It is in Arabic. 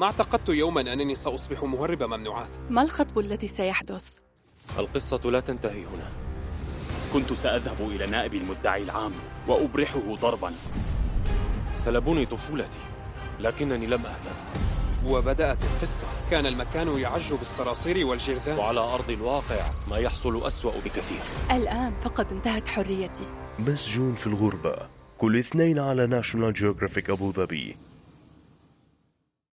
ما اعتقدت يوما أنني سأصبح مهرب ممنوعات. ما الخطب الذي سيحدث؟ القصة لا تنتهي هنا. كنت سأذهب إلى نائب المدعي العام وأبرحه ضربا. سلبوني طفولتي لكنني لم أهتم. وبدأت القصة. كان المكان يعج بالصراصير والجرذان. وعلى أرض الواقع ما يحصل أسوأ بكثير. الآن فقد انتهت حريتي. مسجون في الغربة. كل اثنين على ناشونال جيوغرافيك أبو ظبي.